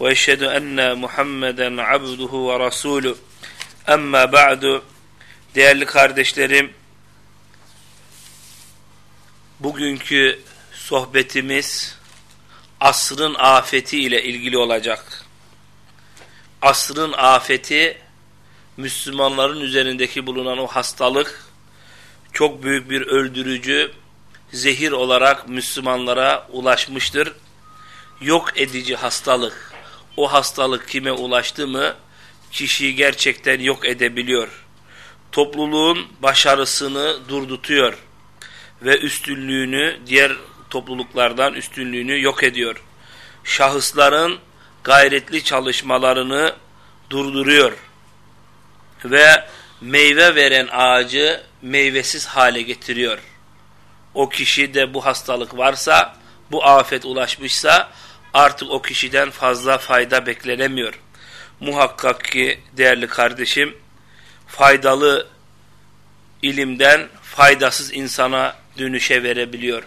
وأشهد أن Muhammeden abduhu ve rasulü. Amma ba'du. Değerli kardeşlerim, bugünkü sohbetimiz asrın afeti ile ilgili olacak. Asrın afeti, Müslümanların üzerindeki bulunan o hastalık, çok büyük bir öldürücü, zehir olarak Müslümanlara ulaşmıştır. Yok edici hastalık o hastalık kime ulaştı mı kişiyi gerçekten yok edebiliyor. Topluluğun başarısını durdutuyor ve üstünlüğünü diğer topluluklardan üstünlüğünü yok ediyor. Şahısların gayretli çalışmalarını durduruyor ve meyve veren ağacı meyvesiz hale getiriyor. O kişi de bu hastalık varsa, bu afet ulaşmışsa artık o kişiden fazla fayda beklenemiyor. Muhakkak ki değerli kardeşim faydalı ilimden faydasız insana dönüşe verebiliyor.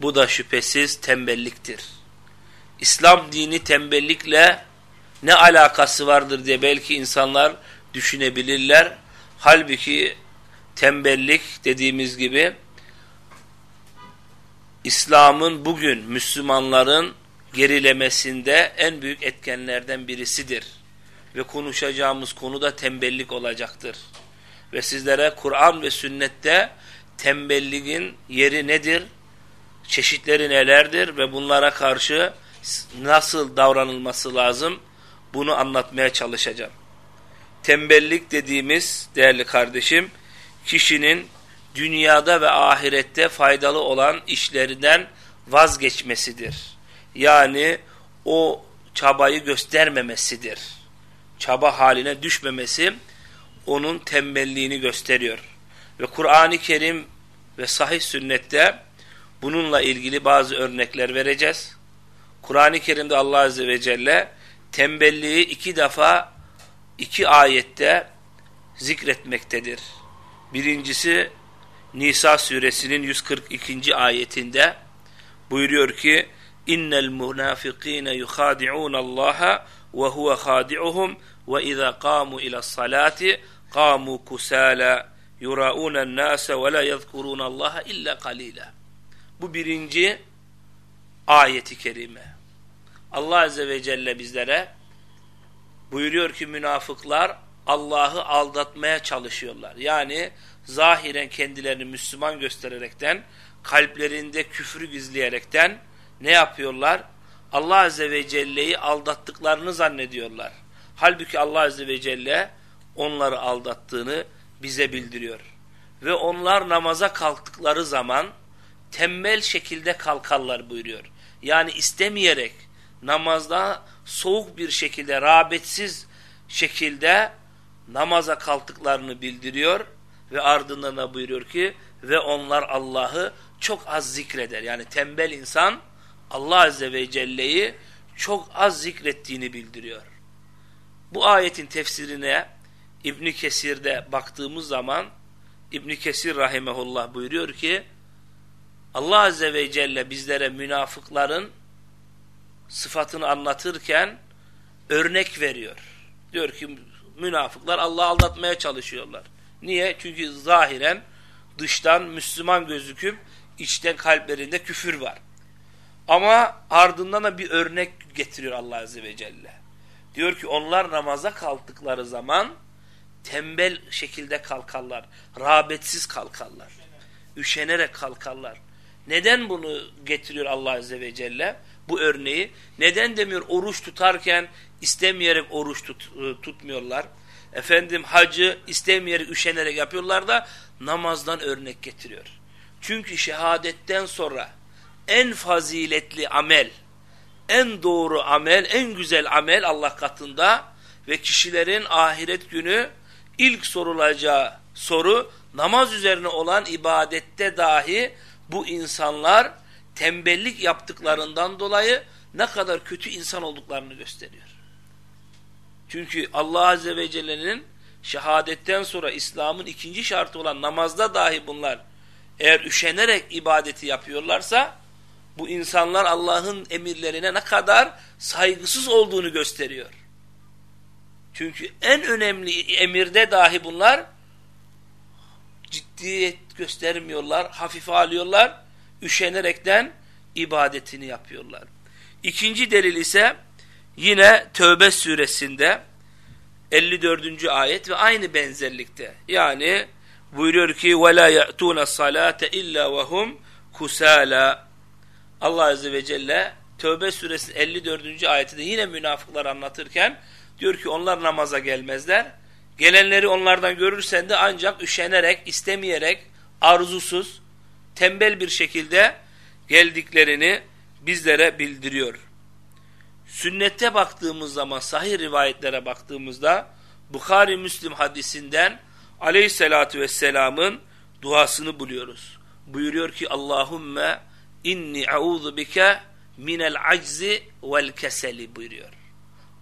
Bu da şüphesiz tembelliktir. İslam dini tembellikle ne alakası vardır diye belki insanlar düşünebilirler. Halbuki tembellik dediğimiz gibi İslam'ın bugün Müslümanların gerilemesinde en büyük etkenlerden birisidir. Ve konuşacağımız konu da tembellik olacaktır. Ve sizlere Kur'an ve sünnette tembelliğin yeri nedir? Çeşitleri nelerdir? Ve bunlara karşı nasıl davranılması lazım? Bunu anlatmaya çalışacağım. Tembellik dediğimiz değerli kardeşim, kişinin dünyada ve ahirette faydalı olan işlerinden vazgeçmesidir yani o çabayı göstermemesidir. Çaba haline düşmemesi onun tembelliğini gösteriyor. Ve Kur'an-ı Kerim ve sahih sünnette bununla ilgili bazı örnekler vereceğiz. Kur'an-ı Kerim'de Allah Azze ve Celle tembelliği iki defa iki ayette zikretmektedir. Birincisi Nisa suresinin 142. ayetinde buyuruyor ki innel munafikine yuhadi'un Allah ve huve khadi'uhum ve iza qamu ila salati qamu kusala yuraun nase ve la yezkurun illa qalila. Bu birinci ayeti kerime. Allah azze ve celle bizlere buyuruyor ki münafıklar Allah'ı aldatmaya çalışıyorlar. Yani zahiren kendilerini Müslüman göstererekten, kalplerinde küfrü gizleyerekten ne yapıyorlar? Allah Azze ve Celle'yi aldattıklarını zannediyorlar. Halbuki Allah Azze ve Celle onları aldattığını bize bildiriyor. Ve onlar namaza kalktıkları zaman tembel şekilde kalkarlar buyuruyor. Yani istemeyerek namazda soğuk bir şekilde, rağbetsiz şekilde namaza kalktıklarını bildiriyor ve ardından da buyuruyor ki ve onlar Allah'ı çok az zikreder. Yani tembel insan Allah Azze ve Celle'yi çok az zikrettiğini bildiriyor. Bu ayetin tefsirine İbn Kesir'de baktığımız zaman İbn Kesir rahimehullah buyuruyor ki Allah Azze ve Celle bizlere münafıkların sıfatını anlatırken örnek veriyor. Diyor ki münafıklar Allah'ı aldatmaya çalışıyorlar. Niye? Çünkü zahiren dıştan Müslüman gözüküp içten kalplerinde küfür var. Ama ardından da bir örnek getiriyor Allah Azze ve Celle. Diyor ki onlar namaza kalktıkları zaman tembel şekilde kalkarlar. Rağbetsiz kalkarlar. Üşenerek kalkarlar. Neden bunu getiriyor Allah Azze ve Celle? Bu örneği. Neden demiyor oruç tutarken istemeyerek oruç tut, e, tutmuyorlar. Efendim hacı istemeyerek üşenerek yapıyorlar da namazdan örnek getiriyor. Çünkü şehadetten sonra en faziletli amel, en doğru amel, en güzel amel Allah katında ve kişilerin ahiret günü ilk sorulacağı soru namaz üzerine olan ibadette dahi bu insanlar tembellik yaptıklarından dolayı ne kadar kötü insan olduklarını gösteriyor. Çünkü Allah Azze ve Celle'nin şehadetten sonra İslam'ın ikinci şartı olan namazda dahi bunlar eğer üşenerek ibadeti yapıyorlarsa bu insanlar Allah'ın emirlerine ne kadar saygısız olduğunu gösteriyor. Çünkü en önemli emirde dahi bunlar ciddiyet göstermiyorlar, hafife alıyorlar, üşenerekten ibadetini yapıyorlar. İkinci delil ise yine Tövbe suresinde 54. ayet ve aynı benzerlikte. Yani buyuruyor ki وَلَا يَأْتُونَ الصَّلَاةَ اِلَّا وَهُمْ كُسَالًا Allah Azze ve Celle Tövbe suresinin 54. ayetinde yine münafıklar anlatırken diyor ki onlar namaza gelmezler. Gelenleri onlardan görürsen de ancak üşenerek, istemeyerek, arzusuz, tembel bir şekilde geldiklerini bizlere bildiriyor. Sünnette baktığımız zaman, sahih rivayetlere baktığımızda Bukhari Müslim hadisinden aleyhissalatü vesselamın duasını buluyoruz. Buyuruyor ki Allahümme inni a'udhu bike minel aczi vel keseli buyuruyor.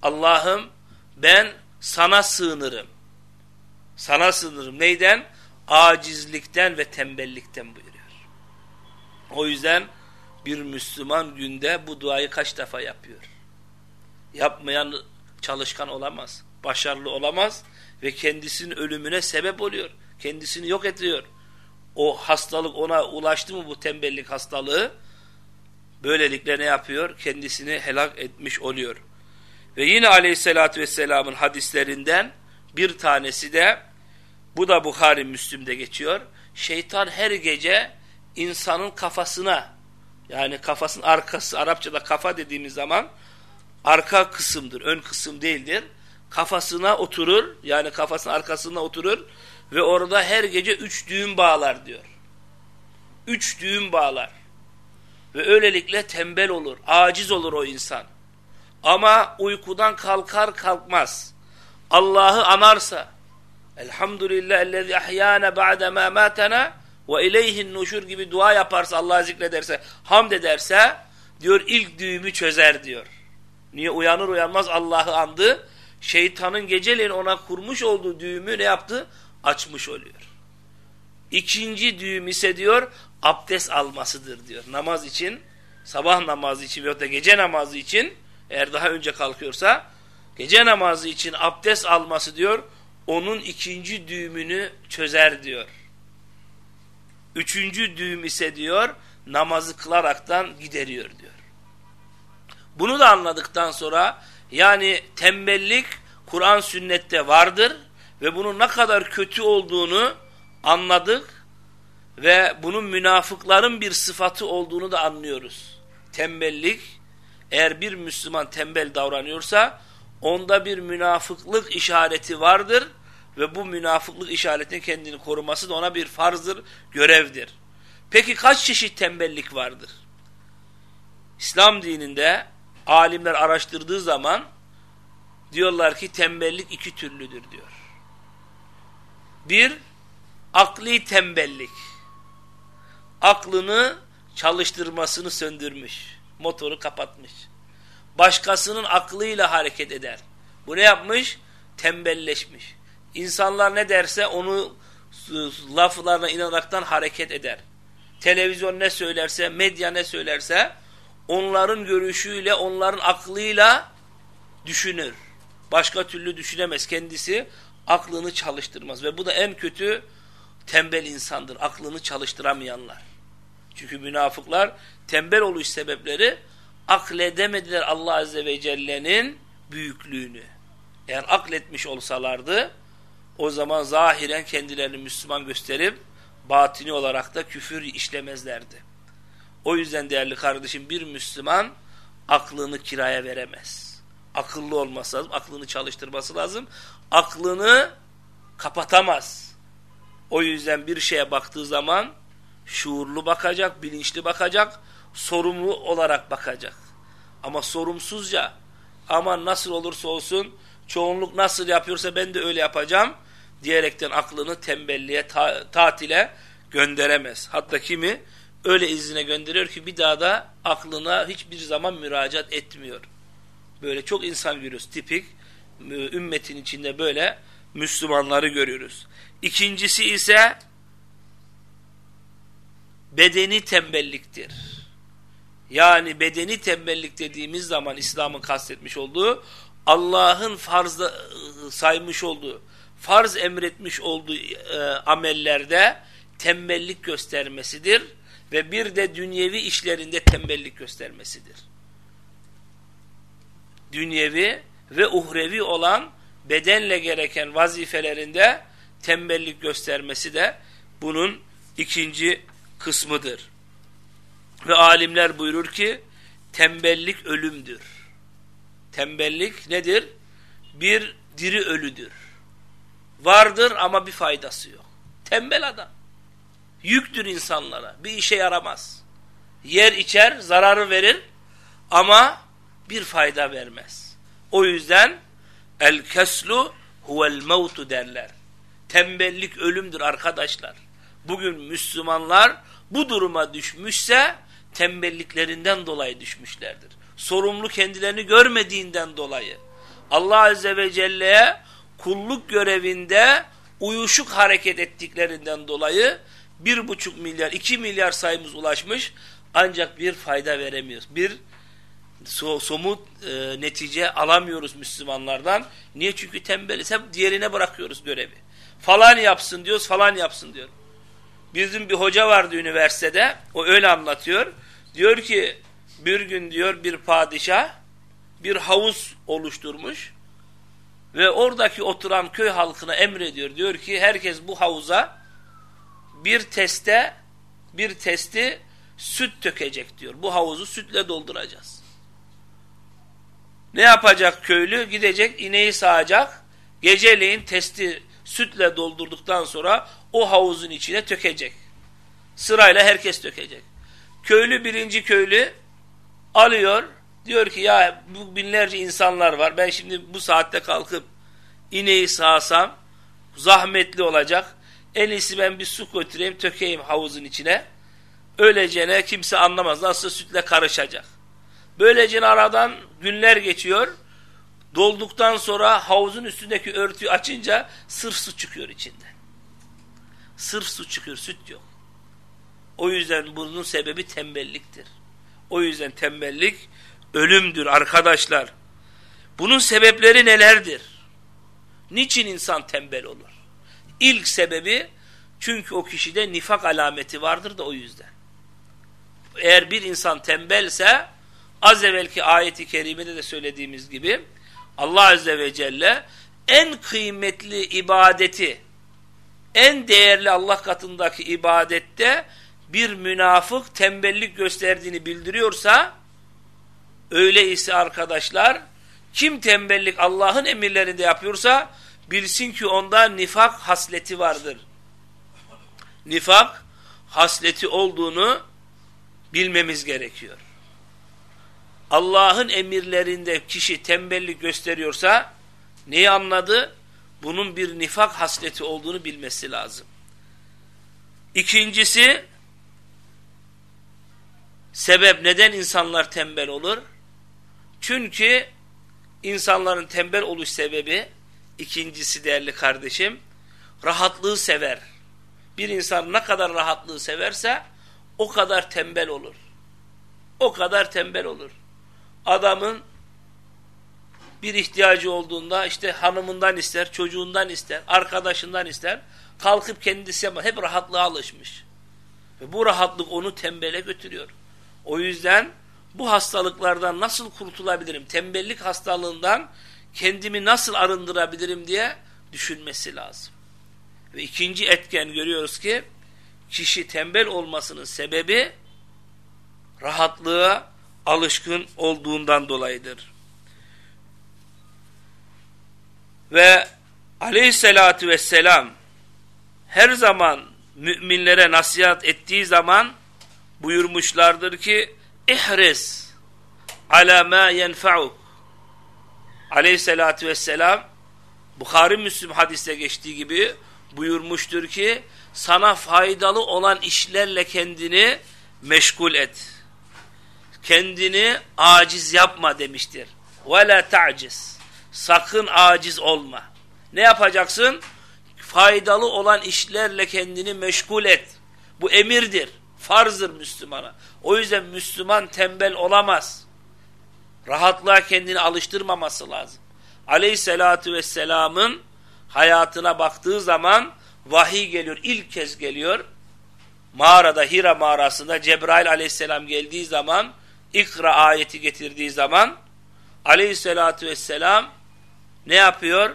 Allah'ım ben sana sığınırım. Sana sığınırım. Neyden? Acizlikten ve tembellikten buyuruyor. O yüzden bir Müslüman günde bu duayı kaç defa yapıyor? Yapmayan çalışkan olamaz, başarılı olamaz ve kendisinin ölümüne sebep oluyor. Kendisini yok ediyor. O hastalık ona ulaştı mı bu tembellik hastalığı? Böylelikle ne yapıyor? Kendisini helak etmiş oluyor. Ve yine aleyhissalatü vesselamın hadislerinden bir tanesi de bu da Bukhari Müslüm'de geçiyor. Şeytan her gece insanın kafasına yani kafasının arkası Arapçada kafa dediğimiz zaman arka kısımdır, ön kısım değildir. Kafasına oturur yani kafasının arkasına oturur ve orada her gece üç düğüm bağlar diyor. Üç düğüm bağlar. Ve öylelikle tembel olur, aciz olur o insan. Ama uykudan kalkar kalkmaz. Allah'ı anarsa, Elhamdülillah ellezî ahyâne ba'demâ mâtena ve ileyhin nuşur gibi dua yaparsa, Allah'ı zikrederse, hamd ederse, diyor ilk düğümü çözer diyor. Niye uyanır uyanmaz Allah'ı andı. Şeytanın geceleyin ona kurmuş olduğu düğümü ne yaptı? Açmış oluyor. İkinci düğüm ise diyor abdest almasıdır diyor. Namaz için, sabah namazı için veyahut da gece namazı için eğer daha önce kalkıyorsa gece namazı için abdest alması diyor onun ikinci düğümünü çözer diyor. Üçüncü düğüm ise diyor namazı kılaraktan gideriyor diyor. Bunu da anladıktan sonra yani tembellik Kur'an sünnette vardır ve bunun ne kadar kötü olduğunu anladık ve bunun münafıkların bir sıfatı olduğunu da anlıyoruz. Tembellik eğer bir Müslüman tembel davranıyorsa onda bir münafıklık işareti vardır ve bu münafıklık işaretini kendini koruması da ona bir farzdır, görevdir. Peki kaç çeşit tembellik vardır? İslam dininde alimler araştırdığı zaman diyorlar ki tembellik iki türlüdür diyor. Bir, akli tembellik. Aklını çalıştırmasını söndürmüş. Motoru kapatmış. Başkasının aklıyla hareket eder. Bu ne yapmış? Tembelleşmiş. İnsanlar ne derse onu laflarına inanaraktan hareket eder. Televizyon ne söylerse, medya ne söylerse onların görüşüyle, onların aklıyla düşünür. Başka türlü düşünemez. Kendisi aklını çalıştırmaz. Ve bu da en kötü tembel insandır. Aklını çalıştıramayanlar. Çünkü münafıklar tembel oluş sebepleri akledemediler Allah Azze ve Celle'nin büyüklüğünü. Eğer akletmiş olsalardı o zaman zahiren kendilerini Müslüman gösterip batini olarak da küfür işlemezlerdi. O yüzden değerli kardeşim bir Müslüman aklını kiraya veremez. Akıllı olması lazım, aklını çalıştırması lazım. Aklını kapatamaz. O yüzden bir şeye baktığı zaman şuurlu bakacak, bilinçli bakacak, sorumlu olarak bakacak. Ama sorumsuzca ama nasıl olursa olsun çoğunluk nasıl yapıyorsa ben de öyle yapacağım diyerekten aklını tembelliğe, ta tatile gönderemez. Hatta kimi öyle izine gönderiyor ki bir daha da aklına hiçbir zaman müracaat etmiyor. Böyle çok insan görüyoruz. Tipik ümmetin içinde böyle Müslümanları görüyoruz. İkincisi ise bedeni tembelliktir. Yani bedeni tembellik dediğimiz zaman İslam'ın kastetmiş olduğu Allah'ın farzda saymış olduğu, farz emretmiş olduğu e, amellerde tembellik göstermesidir ve bir de dünyevi işlerinde tembellik göstermesidir. Dünyevi ve uhrevi olan bedenle gereken vazifelerinde tembellik göstermesi de bunun ikinci kısmıdır. Ve alimler buyurur ki tembellik ölümdür. Tembellik nedir? Bir diri ölüdür. Vardır ama bir faydası yok. Tembel adam. Yüktür insanlara. Bir işe yaramaz. Yer içer, zararı verir ama bir fayda vermez. O yüzden el keslu huvel mevtu derler. Tembellik ölümdür arkadaşlar. Bugün Müslümanlar bu duruma düşmüşse tembelliklerinden dolayı düşmüşlerdir. Sorumlu kendilerini görmediğinden dolayı. Allah Azze ve Celle'ye kulluk görevinde uyuşuk hareket ettiklerinden dolayı bir buçuk milyar, iki milyar sayımız ulaşmış ancak bir fayda veremiyoruz. Bir so somut e, netice alamıyoruz Müslümanlardan. Niye? Çünkü tembeliz. Hep diğerine bırakıyoruz görevi. Falan yapsın diyoruz, falan yapsın diyor. Bizim bir hoca vardı üniversitede. O öyle anlatıyor. Diyor ki bir gün diyor bir padişah bir havuz oluşturmuş ve oradaki oturan köy halkına emrediyor. Diyor ki herkes bu havuza bir teste bir testi süt tökecek diyor. Bu havuzu sütle dolduracağız. Ne yapacak köylü? Gidecek ineği sağacak. Geceleyin testi sütle doldurduktan sonra o havuzun içine tökecek. Sırayla herkes tökecek. Köylü birinci köylü alıyor. Diyor ki ya bu binlerce insanlar var. Ben şimdi bu saatte kalkıp ineği sağsam zahmetli olacak. En iyisi ben bir su götüreyim tökeyim havuzun içine. Öylece kimse anlamaz. Nasıl sütle karışacak. Böylece aradan günler geçiyor. Dolduktan sonra havuzun üstündeki örtüyü açınca sırf su çıkıyor içinden. Sırf su çıkıyor, süt yok. O yüzden bunun sebebi tembelliktir. O yüzden tembellik ölümdür arkadaşlar. Bunun sebepleri nelerdir? Niçin insan tembel olur? İlk sebebi çünkü o kişide nifak alameti vardır da o yüzden. Eğer bir insan tembelse az evvelki ayeti kerimede de söylediğimiz gibi Allah Azze ve Celle en kıymetli ibadeti en değerli Allah katındaki ibadette bir münafık tembellik gösterdiğini bildiriyorsa öyleyse arkadaşlar kim tembellik Allah'ın emirlerinde yapıyorsa bilsin ki onda nifak hasleti vardır. Nifak hasleti olduğunu bilmemiz gerekiyor. Allah'ın emirlerinde kişi tembellik gösteriyorsa neyi anladı? Bunun bir nifak hasleti olduğunu bilmesi lazım. İkincisi sebep neden insanlar tembel olur? Çünkü insanların tembel oluş sebebi ikincisi değerli kardeşim rahatlığı sever. Bir insan ne kadar rahatlığı severse o kadar tembel olur. O kadar tembel olur adamın bir ihtiyacı olduğunda işte hanımından ister, çocuğundan ister, arkadaşından ister. Kalkıp kendisi yapma. Hep rahatlığa alışmış. Ve bu rahatlık onu tembele götürüyor. O yüzden bu hastalıklardan nasıl kurtulabilirim? Tembellik hastalığından kendimi nasıl arındırabilirim diye düşünmesi lazım. Ve ikinci etken görüyoruz ki kişi tembel olmasının sebebi rahatlığa alışkın olduğundan dolayıdır. Ve aleyhissalatü vesselam her zaman müminlere nasihat ettiği zaman buyurmuşlardır ki ihris ala ma yenfa'uk aleyhissalatü vesselam Bukhari Müslüm hadiste geçtiği gibi buyurmuştur ki sana faydalı olan işlerle kendini meşgul et. Kendini aciz yapma demiştir. Ve la ta'ciz. Sakın aciz olma. Ne yapacaksın? Faydalı olan işlerle kendini meşgul et. Bu emirdir. Farzdır Müslümana. O yüzden Müslüman tembel olamaz. Rahatlığa kendini alıştırmaması lazım. Aleyhissalatü vesselamın hayatına baktığı zaman vahiy geliyor. ilk kez geliyor. Mağarada Hira mağarasında Cebrail aleyhisselam geldiği zaman ikra ayeti getirdiği zaman aleyhissalatü vesselam ne yapıyor?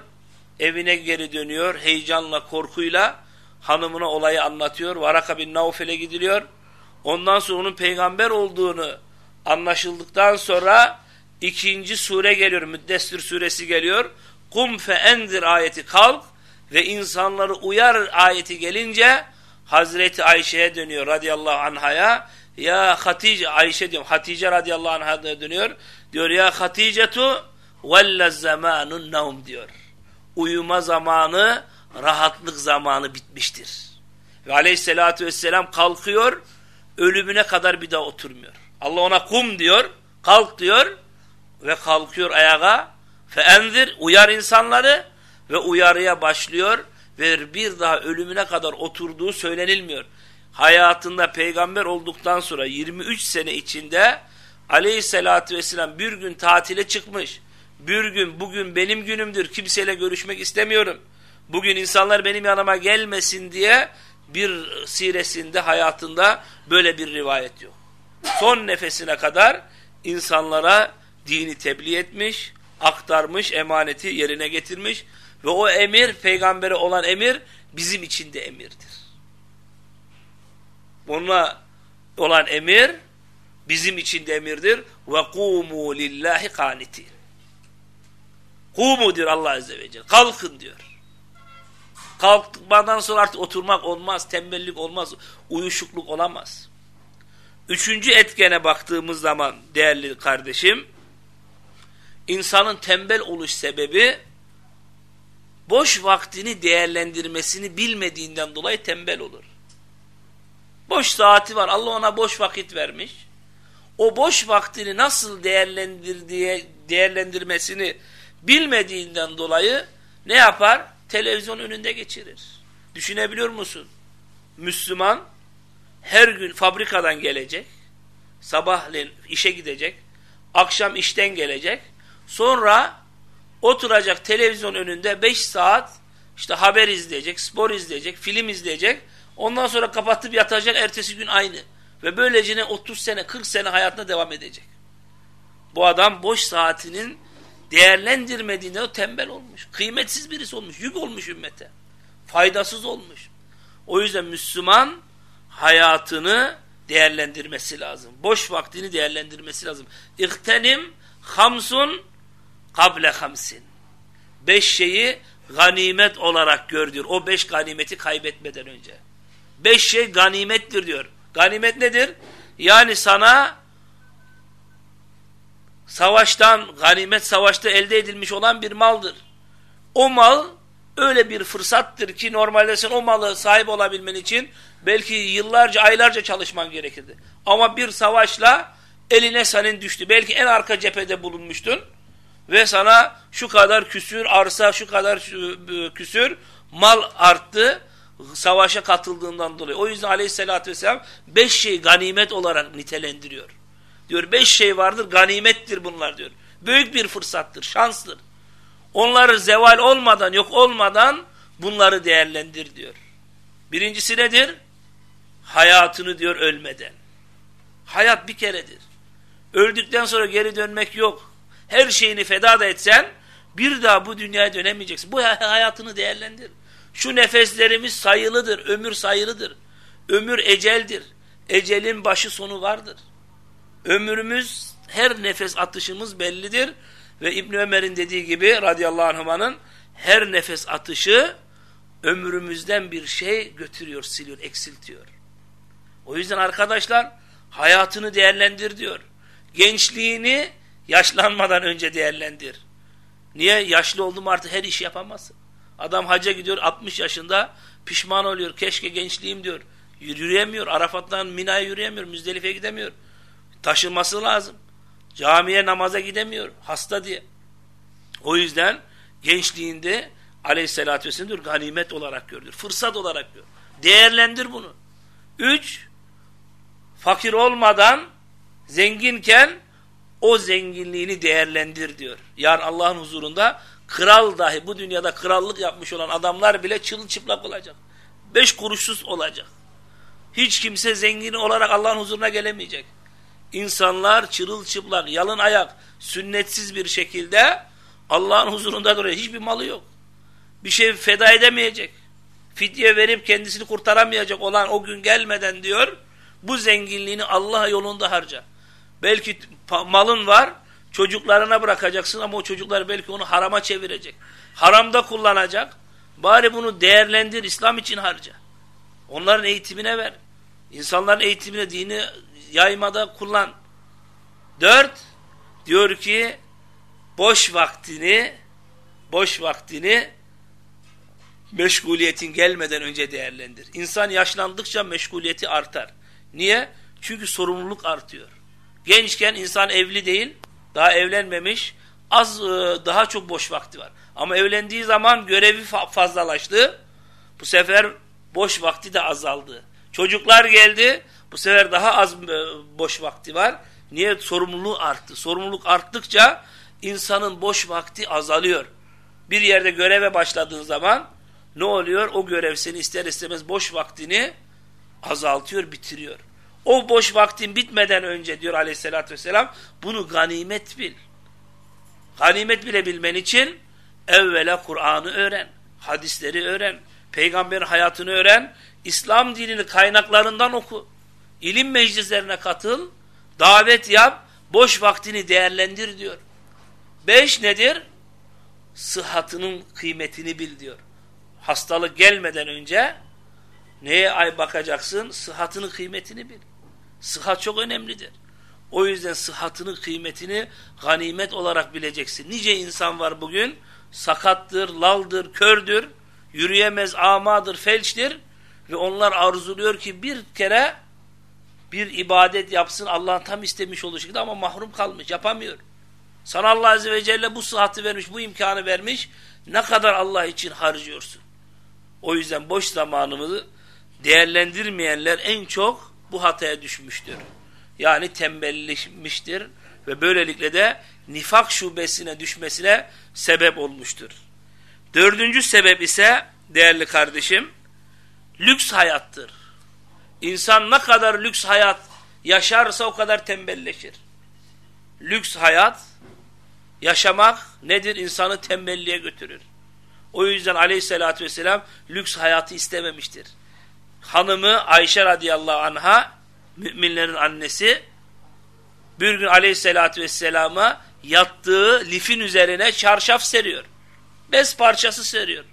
Evine geri dönüyor. Heyecanla, korkuyla hanımına olayı anlatıyor. Varaka bin Naufel'e gidiliyor. Ondan sonra onun peygamber olduğunu anlaşıldıktan sonra ikinci sure geliyor. Müddessir suresi geliyor. Kum fe endir ayeti kalk ve insanları uyar ayeti gelince Hazreti Ayşe'ye dönüyor radıyallahu anhaya. Ya Hatice, Ayşe diyorum, Hatice radıyallahu anh'a dönüyor. Diyor ya Haticetu velle zamanun naum diyor. Uyuma zamanı, rahatlık zamanı bitmiştir. Ve aleyhissalatü vesselam kalkıyor, ölümüne kadar bir daha oturmuyor. Allah ona kum diyor, kalk diyor ve kalkıyor ayağa. Feendir, uyar insanları ve uyarıya başlıyor ve bir daha ölümüne kadar oturduğu söylenilmiyor. Hayatında peygamber olduktan sonra 23 sene içinde aleyhissalatü vesselam bir gün tatile çıkmış. Bir gün bugün benim günümdür kimseyle görüşmek istemiyorum. Bugün insanlar benim yanıma gelmesin diye bir siresinde hayatında böyle bir rivayet yok. Son nefesine kadar insanlara dini tebliğ etmiş, aktarmış, emaneti yerine getirmiş ve o emir, peygambere olan emir bizim için de emirdir. Onunla olan emir bizim için de emirdir. Ve kumu lillahi kaniti. Kumu diyor Allah Azze ve Celle. Kalkın diyor. Kalktıktan sonra artık oturmak olmaz, tembellik olmaz, uyuşukluk olamaz. Üçüncü etkene baktığımız zaman değerli kardeşim, insanın tembel oluş sebebi boş vaktini değerlendirmesini bilmediğinden dolayı tembel olur. Boş saati var. Allah ona boş vakit vermiş. O boş vaktini nasıl değerlendirdiği, değerlendirmesini bilmediğinden dolayı ne yapar? Televizyon önünde geçirir. Düşünebiliyor musun? Müslüman her gün fabrikadan gelecek, sabahleyin işe gidecek, akşam işten gelecek, sonra oturacak televizyon önünde 5 saat işte haber izleyecek, spor izleyecek, film izleyecek, ondan sonra kapatıp yatacak ertesi gün aynı. Ve böylece 30 sene, 40 sene hayatına devam edecek. Bu adam boş saatinin değerlendirmediğinde o tembel olmuş. Kıymetsiz birisi olmuş. Yük olmuş ümmete. Faydasız olmuş. O yüzden Müslüman hayatını değerlendirmesi lazım. Boş vaktini değerlendirmesi lazım. İhtenim hamsun kable hamsin. Beş şeyi ganimet olarak gör diyor. O beş ganimeti kaybetmeden önce. Beş şey ganimettir diyor. Ganimet nedir? Yani sana savaştan, ganimet savaşta elde edilmiş olan bir maldır. O mal öyle bir fırsattır ki normalde sen o malı sahip olabilmen için belki yıllarca, aylarca çalışman gerekirdi. Ama bir savaşla eline senin düştü. Belki en arka cephede bulunmuştun ve sana şu kadar küsür arsa, şu kadar küsür mal arttı savaşa katıldığından dolayı. O yüzden aleyhissalatü vesselam beş şey ganimet olarak nitelendiriyor. Diyor beş şey vardır ganimettir bunlar diyor. Büyük bir fırsattır, şanstır. Onları zeval olmadan, yok olmadan bunları değerlendir diyor. Birincisi nedir? Hayatını diyor ölmeden. Hayat bir keredir. Öldükten sonra geri dönmek yok. Her şeyini feda da etsen bir daha bu dünyaya dönemeyeceksin. Bu hayatını değerlendir. Şu nefeslerimiz sayılıdır, ömür sayılıdır. Ömür eceldir. Ecelin başı sonu vardır. Ömrümüz, her nefes atışımız bellidir. Ve İbn Ömer'in dediği gibi radıyallahu anh'ın her nefes atışı ömrümüzden bir şey götürüyor, siliyor, eksiltiyor. O yüzden arkadaşlar hayatını değerlendir diyor. Gençliğini yaşlanmadan önce değerlendir. Niye? Yaşlı oldum artık her işi yapamazsın. Adam hacca gidiyor 60 yaşında pişman oluyor. Keşke gençliğim diyor. Yürüyemiyor. Arafat'tan Mina'ya yürüyemiyor. Müzdelife'ye gidemiyor. Taşınması lazım. Camiye namaza gidemiyor. Hasta diye. O yüzden gençliğinde aleyhissalatü vesselam diyor ganimet olarak gördür. Fırsat olarak gör. Değerlendir bunu. Üç, fakir olmadan zenginken o zenginliğini değerlendir diyor. Yarın Allah'ın huzurunda kral dahi bu dünyada krallık yapmış olan adamlar bile çırılçıplak olacak. Beş kuruşsuz olacak. Hiç kimse zengin olarak Allah'ın huzuruna gelemeyecek. İnsanlar çırılçıplak, yalın ayak, sünnetsiz bir şekilde Allah'ın huzurunda duruyor. Hiçbir malı yok. Bir şey feda edemeyecek. Fidye verip kendisini kurtaramayacak olan o gün gelmeden diyor, bu zenginliğini Allah yolunda harca. Belki malın var, çocuklarına bırakacaksın ama o çocuklar belki onu harama çevirecek. Haramda kullanacak. Bari bunu değerlendir, İslam için harca. Onların eğitimine ver. İnsanların eğitimine, dini yaymada kullan. Dört, diyor ki boş vaktini boş vaktini meşguliyetin gelmeden önce değerlendir. İnsan yaşlandıkça meşguliyeti artar. Niye? Çünkü sorumluluk artıyor. Gençken insan evli değil, daha evlenmemiş, az e, daha çok boş vakti var. Ama evlendiği zaman görevi fazlalaştı. Bu sefer boş vakti de azaldı. Çocuklar geldi, bu sefer daha az e, boş vakti var. Niye? Sorumluluğu arttı. Sorumluluk arttıkça insanın boş vakti azalıyor. Bir yerde göreve başladığın zaman ne oluyor? O görev seni ister istemez boş vaktini azaltıyor, bitiriyor. O boş vaktin bitmeden önce diyor aleyhissalatü vesselam bunu ganimet bil. Ganimet bilebilmen için evvela Kur'an'ı öğren, hadisleri öğren, peygamberin hayatını öğren, İslam dinini kaynaklarından oku, ilim meclislerine katıl, davet yap, boş vaktini değerlendir diyor. Beş nedir? Sıhhatının kıymetini bil diyor. Hastalık gelmeden önce neye ay bakacaksın? Sıhhatının kıymetini bil. Sıhhat çok önemlidir. O yüzden sıhhatının kıymetini ganimet olarak bileceksin. Nice insan var bugün sakattır, laldır, kördür, yürüyemez, amadır, felçtir ve onlar arzuluyor ki bir kere bir ibadet yapsın Allah'ın tam istemiş olduğu şekilde ama mahrum kalmış, yapamıyor. Sana Allah Azze ve Celle bu sıhhati vermiş, bu imkanı vermiş. Ne kadar Allah için harcıyorsun? O yüzden boş zamanımızı değerlendirmeyenler en çok bu hataya düşmüştür. Yani tembelleşmiştir ve böylelikle de nifak şubesine düşmesine sebep olmuştur. Dördüncü sebep ise değerli kardeşim lüks hayattır. İnsan ne kadar lüks hayat yaşarsa o kadar tembelleşir. Lüks hayat yaşamak nedir? İnsanı tembelliğe götürür. O yüzden aleyhissalatü vesselam lüks hayatı istememiştir. Hanımı Ayşe radıyallahu anha müminlerin annesi bir gün aleyhissalatü vesselama yattığı lifin üzerine çarşaf seriyor. Bez parçası seriyor.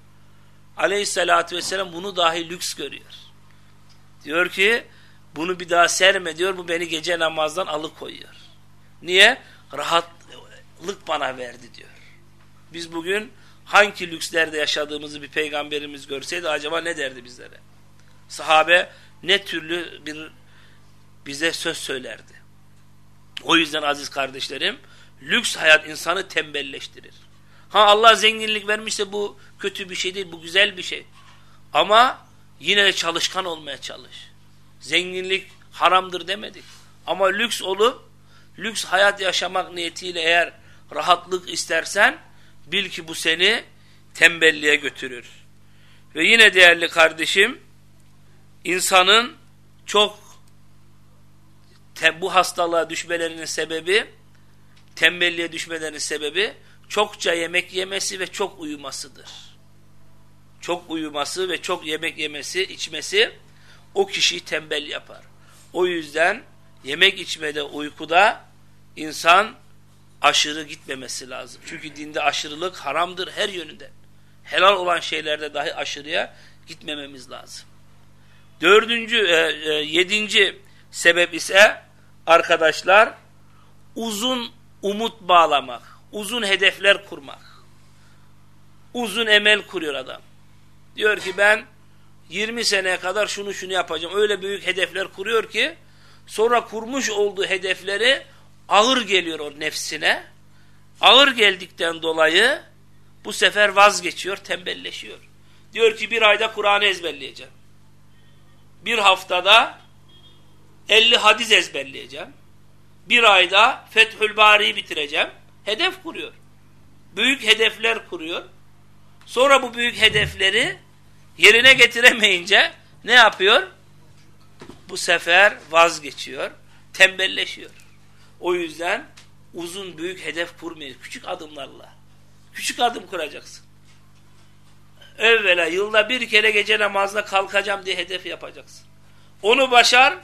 Aleyhissalatü vesselam bunu dahi lüks görüyor. Diyor ki bunu bir daha serme diyor bu beni gece namazdan alıkoyuyor. Niye? Rahatlık bana verdi diyor. Biz bugün hangi lükslerde yaşadığımızı bir peygamberimiz görseydi acaba ne derdi bizlere? Sahabe ne türlü bir bize söz söylerdi. O yüzden aziz kardeşlerim lüks hayat insanı tembelleştirir. Ha Allah zenginlik vermişse bu kötü bir şey değil, bu güzel bir şey. Ama yine de çalışkan olmaya çalış. Zenginlik haramdır demedik. Ama lüks olup lüks hayat yaşamak niyetiyle eğer rahatlık istersen bil ki bu seni tembelliğe götürür. Ve yine değerli kardeşim insanın çok bu hastalığa düşmelerinin sebebi tembelliğe düşmelerinin sebebi çokça yemek yemesi ve çok uyumasıdır. Çok uyuması ve çok yemek yemesi, içmesi o kişiyi tembel yapar. O yüzden yemek içmede, uykuda insan aşırı gitmemesi lazım. Çünkü dinde aşırılık haramdır her yönünde. Helal olan şeylerde dahi aşırıya gitmememiz lazım. Dördüncü, e, e, yedinci sebep ise arkadaşlar uzun umut bağlamak, uzun hedefler kurmak. Uzun emel kuruyor adam. Diyor ki ben 20 seneye kadar şunu şunu yapacağım. Öyle büyük hedefler kuruyor ki sonra kurmuş olduğu hedefleri ağır geliyor o nefsine. Ağır geldikten dolayı bu sefer vazgeçiyor, tembelleşiyor. Diyor ki bir ayda Kur'an'ı ezberleyeceğim. Bir haftada 50 hadis ezberleyeceğim. Bir ayda Fethül Bari'yi bitireceğim. Hedef kuruyor. Büyük hedefler kuruyor. Sonra bu büyük hedefleri yerine getiremeyince ne yapıyor? Bu sefer vazgeçiyor, tembelleşiyor. O yüzden uzun büyük hedef kurmayın. Küçük adımlarla. Küçük adım kuracaksın. Evvela yılda bir kere gece namazına kalkacağım diye hedef yapacaksın. Onu başar,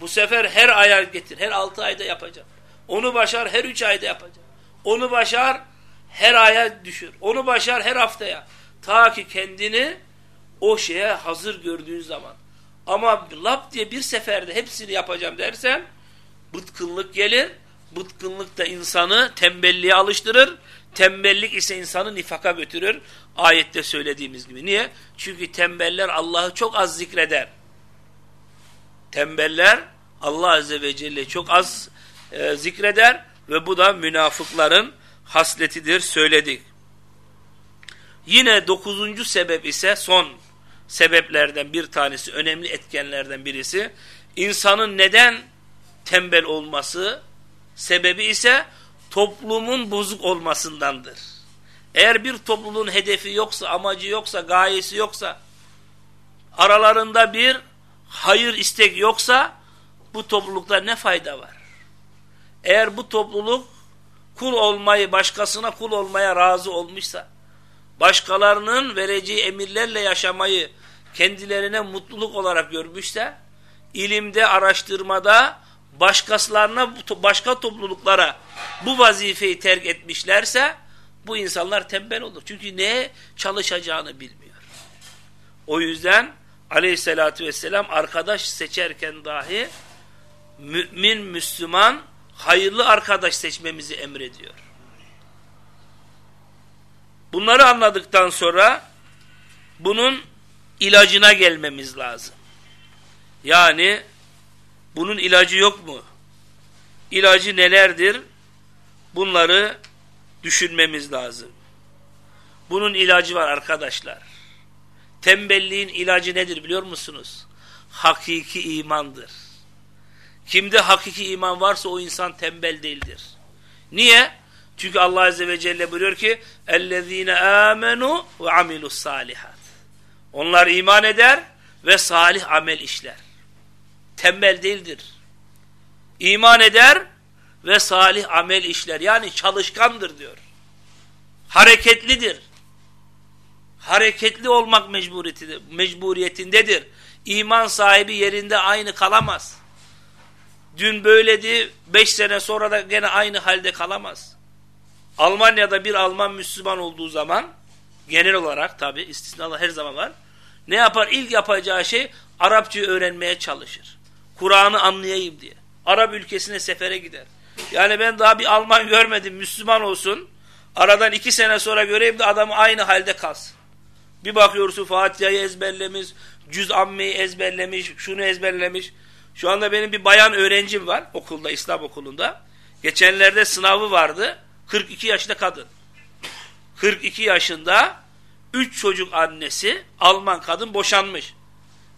bu sefer her aya getir. Her altı ayda yapacağım. Onu başar, her üç ayda yapacağım. Onu başar, her aya düşür. Onu başar, her haftaya. Ta ki kendini o şeye hazır gördüğün zaman. Ama lap diye bir seferde hepsini yapacağım dersen bıtkınlık gelir. Bıtkınlık da insanı tembelliğe alıştırır. Tembellik ise insanı nifaka götürür. Ayette söylediğimiz gibi. Niye? Çünkü tembeller Allah'ı çok az zikreder. Tembeller Allah Azze ve Celle çok az e, zikreder ve bu da münafıkların hasletidir söyledik. Yine dokuzuncu sebep ise son sebeplerden bir tanesi, önemli etkenlerden birisi. insanın neden tembel olması sebebi ise toplumun bozuk olmasındandır. Eğer bir topluluğun hedefi yoksa, amacı yoksa, gayesi yoksa, aralarında bir hayır istek yoksa, bu toplulukta ne fayda var? Eğer bu topluluk kul olmayı, başkasına kul olmaya razı olmuşsa, başkalarının vereceği emirlerle yaşamayı kendilerine mutluluk olarak görmüşse, ilimde, araştırmada başkasılarına, başka topluluklara bu vazifeyi terk etmişlerse, bu insanlar tembel olur. Çünkü neye çalışacağını bilmiyor. O yüzden aleyhissalatü vesselam arkadaş seçerken dahi mümin, Müslüman hayırlı arkadaş seçmemizi emrediyor. Bunları anladıktan sonra bunun ilacına gelmemiz lazım. Yani bunun ilacı yok mu? İlacı nelerdir? Bunları düşünmemiz lazım. Bunun ilacı var arkadaşlar. Tembelliğin ilacı nedir biliyor musunuz? Hakiki imandır. Kimde hakiki iman varsa o insan tembel değildir. Niye? Çünkü Allah Azze ve Celle buyuruyor ki اَلَّذ۪ينَ آمَنُوا وَعَمِلُوا الصَّالِحَاتِ Onlar iman eder ve salih amel işler. Tembel değildir. İman eder ve salih amel işler. Yani çalışkandır diyor. Hareketlidir. Hareketli olmak mecburiyetindedir. İman sahibi yerinde aynı kalamaz. Dün böyledi, beş sene sonra da gene aynı halde kalamaz. Almanya'da bir Alman Müslüman olduğu zaman, genel olarak tabi istisnalar her zaman var, ne yapar? İlk yapacağı şey Arapçayı öğrenmeye çalışır. Kur'an'ı anlayayım diye. Arap ülkesine sefere gider. Yani ben daha bir Alman görmedim, Müslüman olsun, aradan iki sene sonra göreyim de adamı aynı halde kalsın. Bir bakıyorsun Fatiha'yı ezberlemiş, cüz ammeyi ezberlemiş, şunu ezberlemiş. Şu anda benim bir bayan öğrencim var okulda, İslam okulunda. Geçenlerde sınavı vardı. 42 yaşında kadın. 42 yaşında 3 çocuk annesi Alman kadın boşanmış.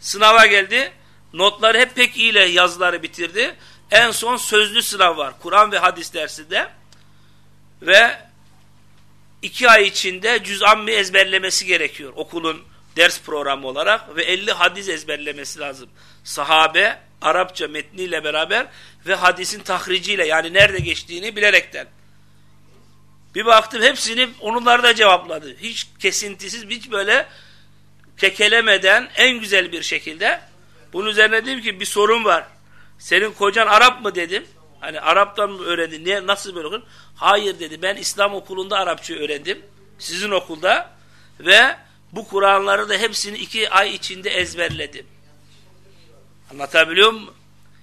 Sınava geldi. Notları hep pek iyiyle yazıları bitirdi. En son sözlü sınav var. Kur'an ve hadis dersinde. Ve iki ay içinde cüz-ammi ezberlemesi gerekiyor okulun ders programı olarak ve 50 hadis ezberlemesi lazım. Sahabe Arapça metniyle beraber ve hadisin tahriciyle yani nerede geçtiğini bilerekten. Bir baktım hepsini onunlar da cevapladı. Hiç kesintisiz, hiç böyle kekelemeden en güzel bir şekilde. Bunun üzerine dedim ki bir sorun var. Senin kocan Arap mı dedim. Hani Arap'tan mı öğrendin? Niye, nasıl böyle okudun? Hayır dedi. Ben İslam okulunda Arapça öğrendim. Sizin okulda. Ve bu Kur'anları da hepsini iki ay içinde ezberledim. Anlatabiliyor muyum?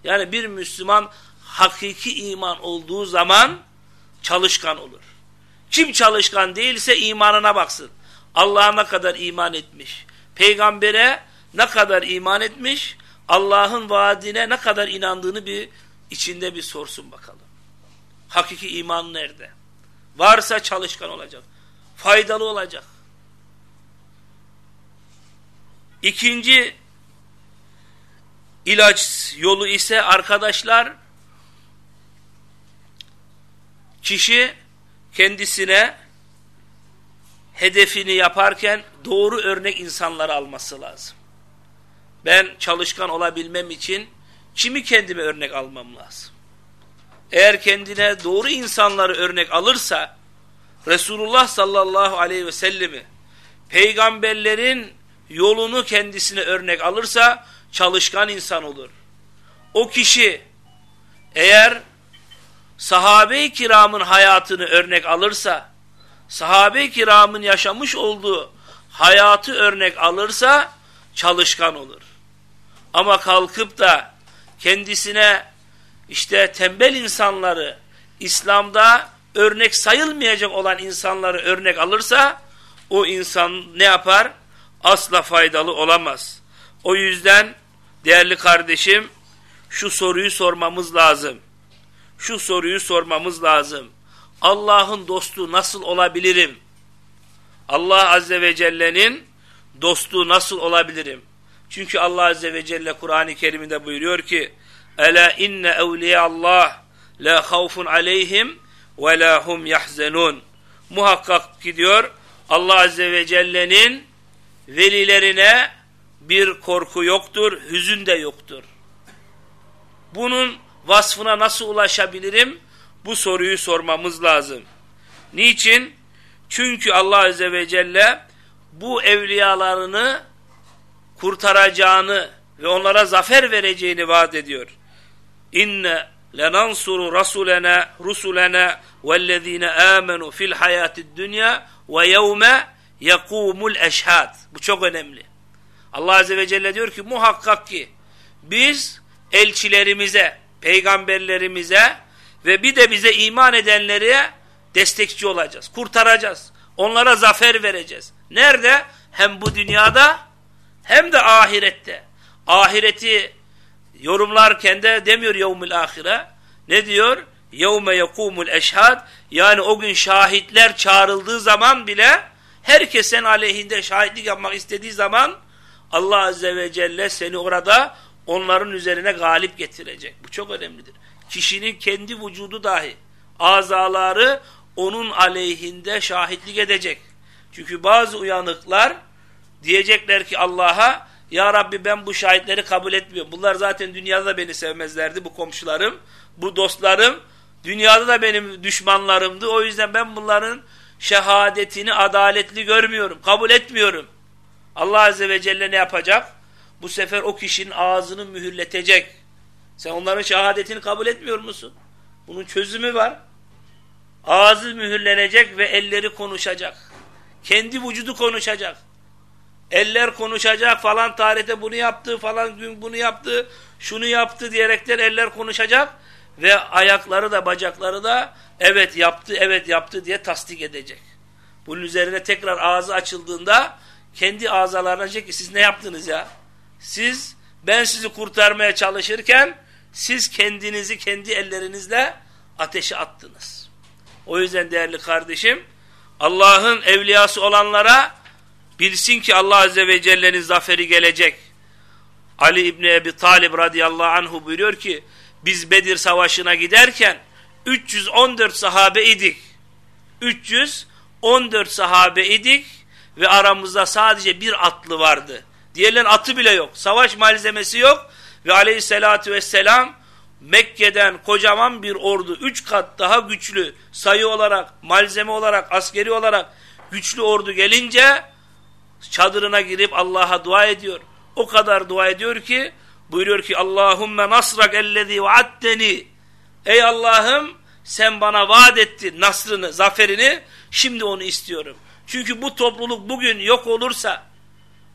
Yani bir Müslüman hakiki iman olduğu zaman çalışkan olur. Kim çalışkan değilse imanına baksın. Allah'a ne kadar iman etmiş? Peygambere ne kadar iman etmiş? Allah'ın vaadine ne kadar inandığını bir içinde bir sorsun bakalım. Hakiki iman nerede? Varsa çalışkan olacak. Faydalı olacak. İkinci ilaç yolu ise arkadaşlar kişi kendisine hedefini yaparken doğru örnek insanları alması lazım. Ben çalışkan olabilmem için kimi kendime örnek almam lazım? Eğer kendine doğru insanları örnek alırsa Resulullah sallallahu aleyhi ve sellemi peygamberlerin yolunu kendisine örnek alırsa çalışkan insan olur. O kişi eğer sahabe-i kiramın hayatını örnek alırsa, sahabe-i kiramın yaşamış olduğu hayatı örnek alırsa çalışkan olur. Ama kalkıp da kendisine işte tembel insanları, İslam'da örnek sayılmayacak olan insanları örnek alırsa o insan ne yapar? Asla faydalı olamaz. O yüzden değerli kardeşim şu soruyu sormamız lazım. Şu soruyu sormamız lazım. Allah'ın dostu nasıl olabilirim? Allah Azze ve Celle'nin dostu nasıl olabilirim? Çünkü Allah Azze ve Celle Kur'an-ı Kerim'de buyuruyor ki Ela inne evliyallah la havfun aleyhim ve la hum yahzenun. Muhakkak ki diyor Allah Azze ve Celle'nin velilerine bir korku yoktur, hüzün de yoktur. Bunun vasfına nasıl ulaşabilirim? Bu soruyu sormamız lazım. Niçin? Çünkü Allah Azze ve Celle bu evliyalarını kurtaracağını ve onlara zafer vereceğini vaat ediyor. İnne lenansuru rasulena rusulena vellezine amenu fil hayatid dünya ve yevme yekumul eşhad. Bu çok önemli. Allah Azze ve Celle diyor ki muhakkak ki biz elçilerimize, peygamberlerimize ve bir de bize iman edenlere destekçi olacağız. Kurtaracağız. Onlara zafer vereceğiz. Nerede? Hem bu dünyada hem de ahirette. Ahireti yorumlarken de demiyor yevmül ahire. Ne diyor? Yevme yekumul eşhad. Yani o gün şahitler çağrıldığı zaman bile herkesin aleyhinde şahitlik yapmak istediği zaman Allah Azze ve Celle seni orada onların üzerine galip getirecek. Bu çok önemlidir. Kişinin kendi vücudu dahi azaları onun aleyhinde şahitlik edecek. Çünkü bazı uyanıklar diyecekler ki Allah'a ya Rabbi ben bu şahitleri kabul etmiyorum. Bunlar zaten dünyada da beni sevmezlerdi bu komşularım, bu dostlarım. Dünyada da benim düşmanlarımdı. O yüzden ben bunların şehadetini adaletli görmüyorum, kabul etmiyorum. Allah Azze ve Celle ne yapacak? Bu sefer o kişinin ağzını mühürletecek. Sen onların şehadetini kabul etmiyor musun? Bunun çözümü var. Ağzı mühürlenecek ve elleri konuşacak. Kendi vücudu konuşacak. Eller konuşacak falan tarihte bunu yaptı falan gün bunu yaptı şunu yaptı diyerekten eller konuşacak ve ayakları da bacakları da evet yaptı evet yaptı diye tasdik edecek. Bunun üzerine tekrar ağzı açıldığında kendi ağzalarına diyecek ki siz ne yaptınız ya? Siz ben sizi kurtarmaya çalışırken siz kendinizi kendi ellerinizle ateşe attınız. O yüzden değerli kardeşim Allah'ın evliyası olanlara bilsin ki Allah Azze ve Celle'nin zaferi gelecek. Ali İbni Ebi Talib radıyallahu anhu buyuruyor ki biz Bedir Savaşı'na giderken 314 sahabe idik. 314 sahabe idik ve aramızda sadece bir atlı vardı. Diğerlerin atı bile yok. Savaş malzemesi yok ve aleyhissalatü vesselam Mekke'den kocaman bir ordu, üç kat daha güçlü sayı olarak, malzeme olarak, askeri olarak güçlü ordu gelince çadırına girip Allah'a dua ediyor. O kadar dua ediyor ki buyuruyor ki Allahümme nasrak ellezî vaatteni Ey Allah'ım sen bana vaat ettin nasrını, zaferini şimdi onu istiyorum. Çünkü bu topluluk bugün yok olursa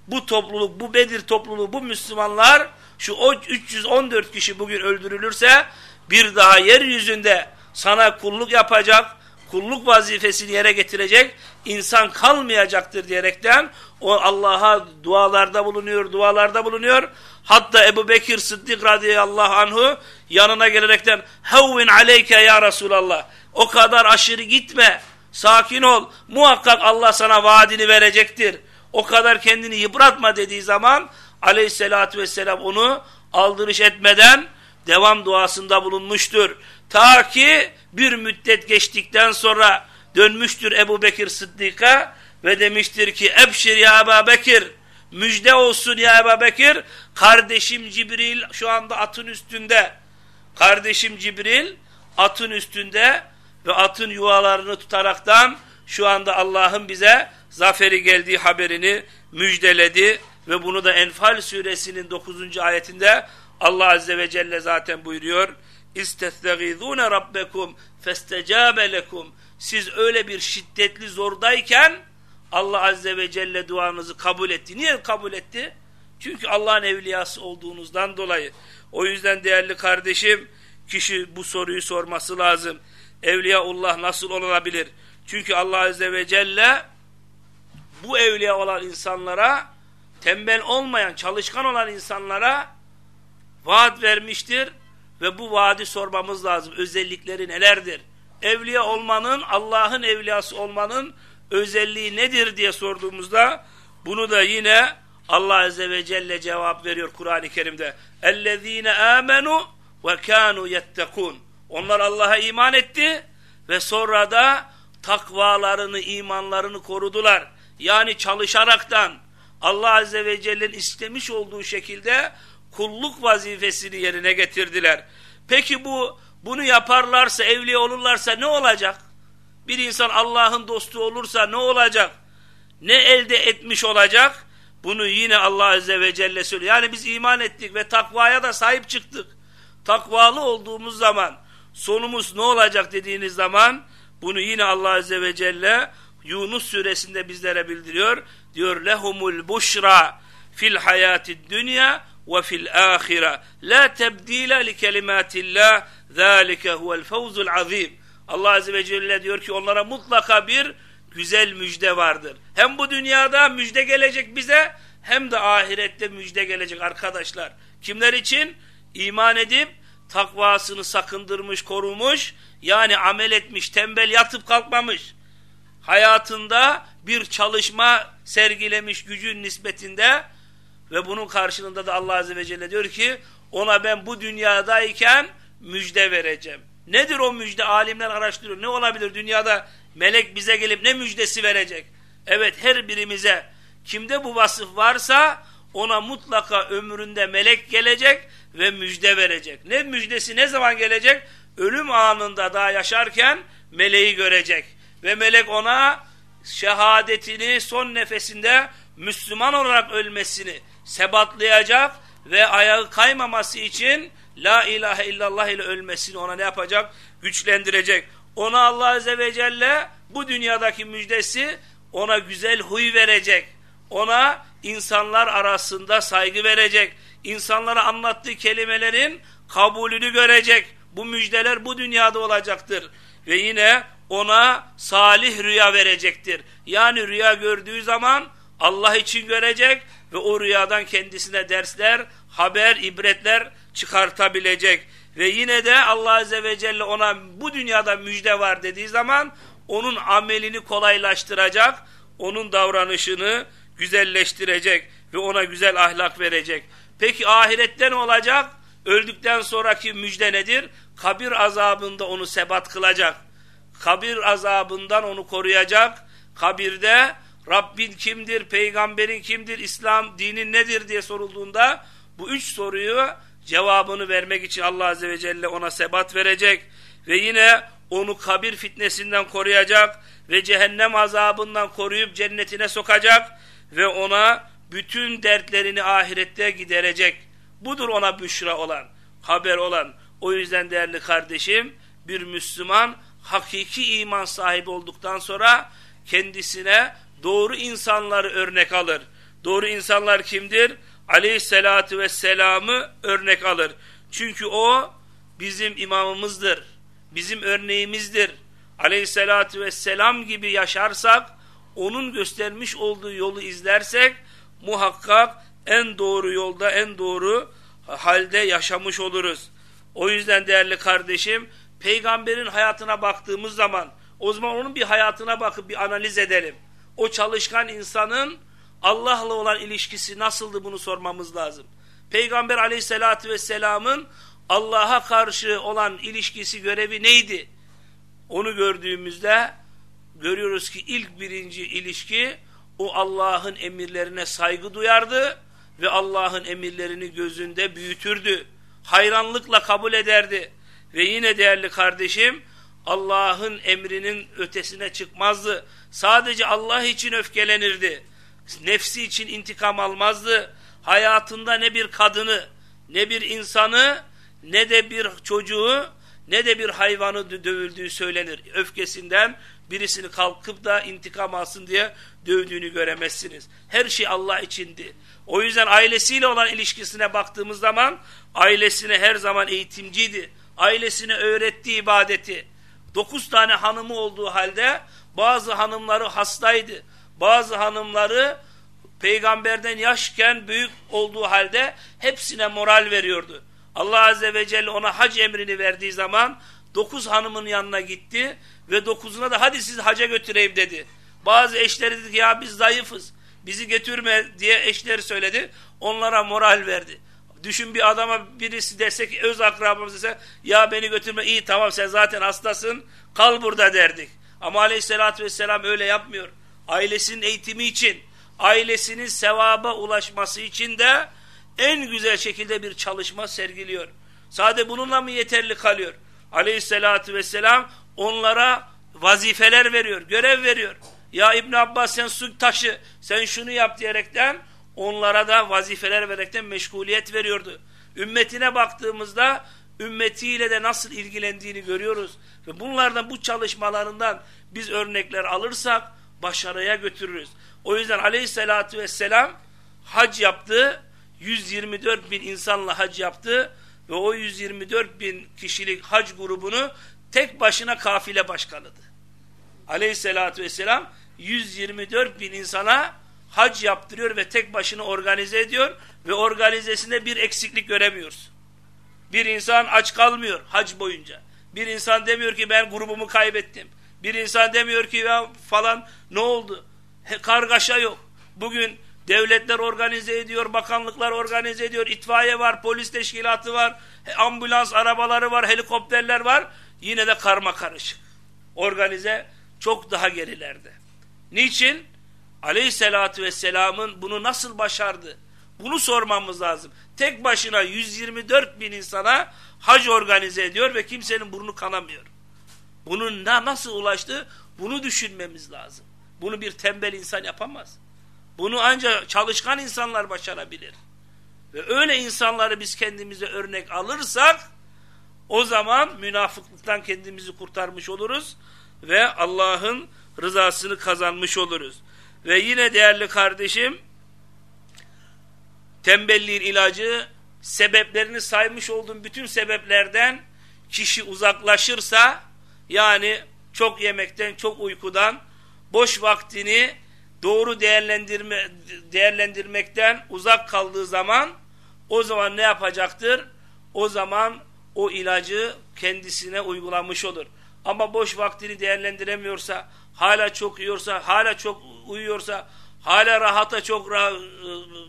bu topluluk, bu Bedir topluluğu, bu Müslümanlar şu 314 kişi bugün öldürülürse bir daha yeryüzünde sana kulluk yapacak, kulluk vazifesini yere getirecek insan kalmayacaktır diyerekten o Allah'a dualarda bulunuyor, dualarda bulunuyor. Hatta Ebu Bekir Sıddık radıyallahu anhu yanına gelerekten Hevvin aleyke ya Resulallah. O kadar aşırı gitme. Sakin ol. Muhakkak Allah sana vaadini verecektir. O kadar kendini yıpratma dediği zaman aleyhissalatü vesselam onu aldırış etmeden devam duasında bulunmuştur. Ta ki bir müddet geçtikten sonra dönmüştür Ebu Bekir Sıddık'a ve demiştir ki Ebşir ya Ebu Bekir müjde olsun ya Ebu Bekir kardeşim Cibril şu anda atın üstünde kardeşim Cibril atın üstünde ve atın yuvalarını tutaraktan şu anda Allah'ın bize zaferi geldiği haberini müjdeledi ve bunu da Enfal suresinin 9. ayetinde Allah Azze ve Celle zaten buyuruyor. İstestagizune rabbekum festecabe lekum. Siz öyle bir şiddetli zordayken Allah Azze ve Celle duanızı kabul etti. Niye kabul etti? Çünkü Allah'ın evliyası olduğunuzdan dolayı. O yüzden değerli kardeşim kişi bu soruyu sorması lazım. Evliyaullah nasıl olabilir? Çünkü Allah Azze ve Celle bu evliya olan insanlara tembel olmayan, çalışkan olan insanlara vaat vermiştir ve bu vaadi sormamız lazım. Özellikleri nelerdir? Evliya olmanın, Allah'ın evliyası olmanın özelliği nedir diye sorduğumuzda bunu da yine Allah Azze ve Celle cevap veriyor Kur'an-ı Kerim'de. اَلَّذ۪ينَ آمَنُوا وَكَانُوا يَتَّقُونَ Onlar Allah'a iman etti ve sonra da takvalarını, imanlarını korudular. Yani çalışaraktan Allah Azze ve Celle'nin istemiş olduğu şekilde kulluk vazifesini yerine getirdiler. Peki bu bunu yaparlarsa, evliya olurlarsa ne olacak? Bir insan Allah'ın dostu olursa ne olacak? Ne elde etmiş olacak? Bunu yine Allah Azze ve Celle söylüyor. Yani biz iman ettik ve takvaya da sahip çıktık. Takvalı olduğumuz zaman sonumuz ne olacak dediğiniz zaman bunu yine Allah Azze ve Celle Yunus suresinde bizlere bildiriyor. Diyor lehumul buşra fil hayatid dünya fil ahire la tebdile li kelimatillah zalike huvel fevzul azim. Allah Azze ve Celle diyor ki onlara mutlaka bir güzel müjde vardır. Hem bu dünyada müjde gelecek bize hem de ahirette müjde gelecek arkadaşlar. Kimler için? İman edip takvasını sakındırmış, korumuş, yani amel etmiş, tembel yatıp kalkmamış. Hayatında bir çalışma sergilemiş gücün nispetinde ve bunun karşılığında da Allah Azze ve Celle diyor ki ona ben bu dünyadayken müjde vereceğim. Nedir o müjde? Alimler araştırıyor. Ne olabilir dünyada melek bize gelip ne müjdesi verecek? Evet her birimize kimde bu vasıf varsa ona mutlaka ömründe melek gelecek ve müjde verecek. Ne müjdesi ne zaman gelecek? Ölüm anında daha yaşarken meleği görecek. Ve melek ona şehadetini son nefesinde Müslüman olarak ölmesini sebatlayacak ve ayağı kaymaması için La ilahe illallah ile ölmesini ona ne yapacak? Güçlendirecek. Ona Allah Azze ve Celle bu dünyadaki müjdesi ona güzel huy verecek. Ona insanlar arasında saygı verecek. İnsanlara anlattığı kelimelerin kabulünü görecek. Bu müjdeler bu dünyada olacaktır. Ve yine ona salih rüya verecektir. Yani rüya gördüğü zaman Allah için görecek ve o rüyadan kendisine dersler, haber, ibretler çıkartabilecek. Ve yine de Allah Azze ve Celle ona bu dünyada müjde var dediği zaman onun amelini kolaylaştıracak, onun davranışını güzelleştirecek ve ona güzel ahlak verecek. Peki ahirette ne olacak? Öldükten sonraki müjde nedir? Kabir azabında onu sebat kılacak. Kabir azabından onu koruyacak. Kabirde Rabbin kimdir, peygamberin kimdir, İslam dinin nedir diye sorulduğunda bu üç soruyu cevabını vermek için Allah Azze ve Celle ona sebat verecek ve yine onu kabir fitnesinden koruyacak ve cehennem azabından koruyup cennetine sokacak ve ona bütün dertlerini ahirette giderecek. Budur ona büşra olan, haber olan. O yüzden değerli kardeşim, bir Müslüman hakiki iman sahibi olduktan sonra kendisine doğru insanları örnek alır. Doğru insanlar kimdir? Aleyhisselatü vesselam'ı örnek alır. Çünkü o bizim imamımızdır. Bizim örneğimizdir. aleyhissalatü vesselam gibi yaşarsak, onun göstermiş olduğu yolu izlersek, muhakkak en doğru yolda, en doğru halde yaşamış oluruz. O yüzden değerli kardeşim, peygamberin hayatına baktığımız zaman, o zaman onun bir hayatına bakıp bir analiz edelim. O çalışkan insanın Allah'la olan ilişkisi nasıldı bunu sormamız lazım. Peygamber aleyhissalatü vesselamın Allah'a karşı olan ilişkisi, görevi neydi? Onu gördüğümüzde görüyoruz ki ilk birinci ilişki o Allah'ın emirlerine saygı duyardı ve Allah'ın emirlerini gözünde büyütürdü. Hayranlıkla kabul ederdi. Ve yine değerli kardeşim Allah'ın emrinin ötesine çıkmazdı. Sadece Allah için öfkelenirdi. Nefsi için intikam almazdı. Hayatında ne bir kadını, ne bir insanı, ne de bir çocuğu, ne de bir hayvanı dövüldüğü söylenir. Öfkesinden birisini kalkıp da intikam alsın diye dövdüğünü göremezsiniz. Her şey Allah içindi. O yüzden ailesiyle olan ilişkisine baktığımız zaman ailesine her zaman eğitimciydi. Ailesine öğrettiği ibadeti. Dokuz tane hanımı olduğu halde bazı hanımları hastaydı. Bazı hanımları peygamberden yaşken büyük olduğu halde hepsine moral veriyordu. Allah Azze ve Celle ona hac emrini verdiği zaman dokuz hanımın yanına gitti ve dokuzuna da hadi sizi haca götüreyim dedi. Bazı eşleri dedi ki ya biz zayıfız bizi götürme diye eşleri söyledi. Onlara moral verdi. Düşün bir adama birisi dese ki öz akrabamız dese ya beni götürme iyi tamam sen zaten hastasın kal burada derdik. Ama aleyhissalatü vesselam öyle yapmıyor. Ailesinin eğitimi için, ailesinin sevaba ulaşması için de en güzel şekilde bir çalışma sergiliyor. Sade bununla mı yeterli kalıyor? Aleyhissalatü vesselam onlara vazifeler veriyor, görev veriyor. Ya İbn Abbas sen su taşı, sen şunu yap diyerekten onlara da vazifeler vererekten meşguliyet veriyordu. Ümmetine baktığımızda ümmetiyle de nasıl ilgilendiğini görüyoruz. Ve bunlardan bu çalışmalarından biz örnekler alırsak başarıya götürürüz. O yüzden aleyhissalatü vesselam hac yaptı. 124 bin insanla hac yaptı. Ve o 124 bin kişilik hac grubunu tek başına kafile başkanıdı. Aleyhissalatü vesselam 124 bin insana hac yaptırıyor ve tek başına organize ediyor ve organizesinde bir eksiklik göremiyoruz. Bir insan aç kalmıyor hac boyunca. Bir insan demiyor ki ben grubumu kaybettim. Bir insan demiyor ki ya falan ne oldu? He, kargaşa yok. Bugün devletler organize ediyor, bakanlıklar organize ediyor, itfaiye var, polis teşkilatı var, ambulans arabaları var, helikopterler var. Yine de karma karışık. Organize çok daha gerilerde. Niçin? Aleyhisselatü Vesselam'ın bunu nasıl başardı? Bunu sormamız lazım. Tek başına 124 bin insana hac organize ediyor ve kimsenin burnu kanamıyor. Bunun ne, nasıl ulaştı? Bunu düşünmemiz lazım. Bunu bir tembel insan yapamaz. Bunu ancak çalışkan insanlar başarabilir. Ve öyle insanları biz kendimize örnek alırsak o zaman münafıklıktan kendimizi kurtarmış oluruz ve Allah'ın rızasını kazanmış oluruz. Ve yine değerli kardeşim tembelliğin ilacı sebeplerini saymış olduğum bütün sebeplerden kişi uzaklaşırsa yani çok yemekten, çok uykudan, boş vaktini doğru değerlendirme, değerlendirmekten uzak kaldığı zaman o zaman ne yapacaktır? O zaman o ilacı kendisine uygulamış olur. Ama boş vaktini değerlendiremiyorsa, hala çok yiyorsa, hala çok uyuyorsa, hala rahata çok rah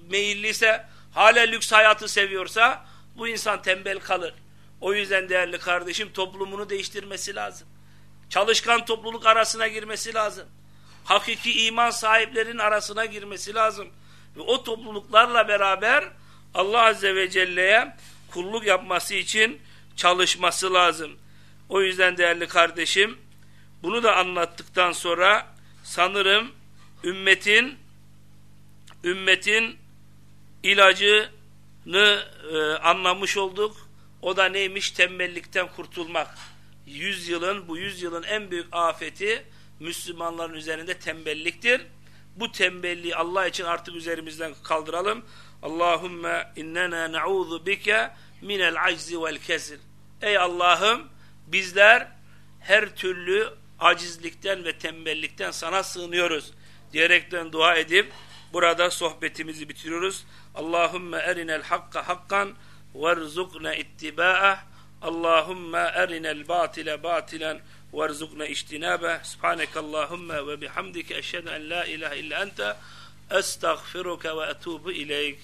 meyilliyse, hala lüks hayatı seviyorsa bu insan tembel kalır. O yüzden değerli kardeşim toplumunu değiştirmesi lazım. Çalışkan topluluk arasına girmesi lazım. Hakiki iman sahiplerinin arasına girmesi lazım. Ve o topluluklarla beraber Allah Azze ve Celle'ye kulluk yapması için çalışması lazım. O yüzden değerli kardeşim bunu da anlattıktan sonra sanırım ümmetin ümmetin ilacını e, anlamış olduk. O da neymiş? Tembellikten kurtulmak. Yüzyılın, bu yüzyılın en büyük afeti Müslümanların üzerinde tembelliktir. Bu tembelliği Allah için artık üzerimizden kaldıralım. Allahümme innena na'udhu bike minel aczi vel kesir. Ey Allah'ım bizler her türlü acizlikten ve tembellikten sana sığınıyoruz diyerekten dua edip burada sohbetimizi bitiriyoruz. Allahümme erinel hakka hakkan verzukna ittiba'ah. Allahümme erinel batile batilen verzukna iştinabe subhanekallahümme ve bihamdike eşhedü en la ilahe illa ente. Estağfiruke ve etubu ileyk